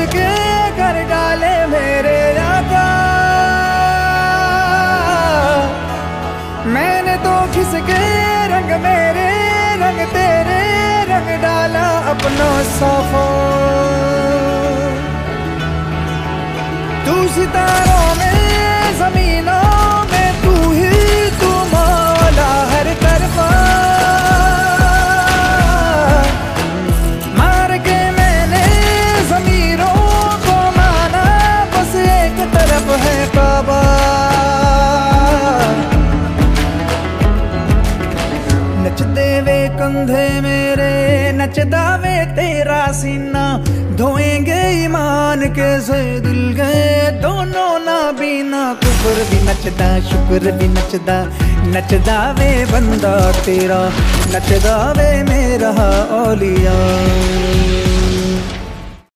खुद के कर डाले मेरे आका मैंने तो खिसके रंग मेरे, रंग तेरे, रंग डाला अपना सफ़ा तू सितारा नचदे वे कंधे मेरे नचदा वे तेरा सीना। धोएँगे ईमान के से दिल गए, दोनों ना बिना। कुफर भी नचदा, शुक्र भी नचदा। नचदा वे बंदा तेरा नचदा वे मेरा ओलिया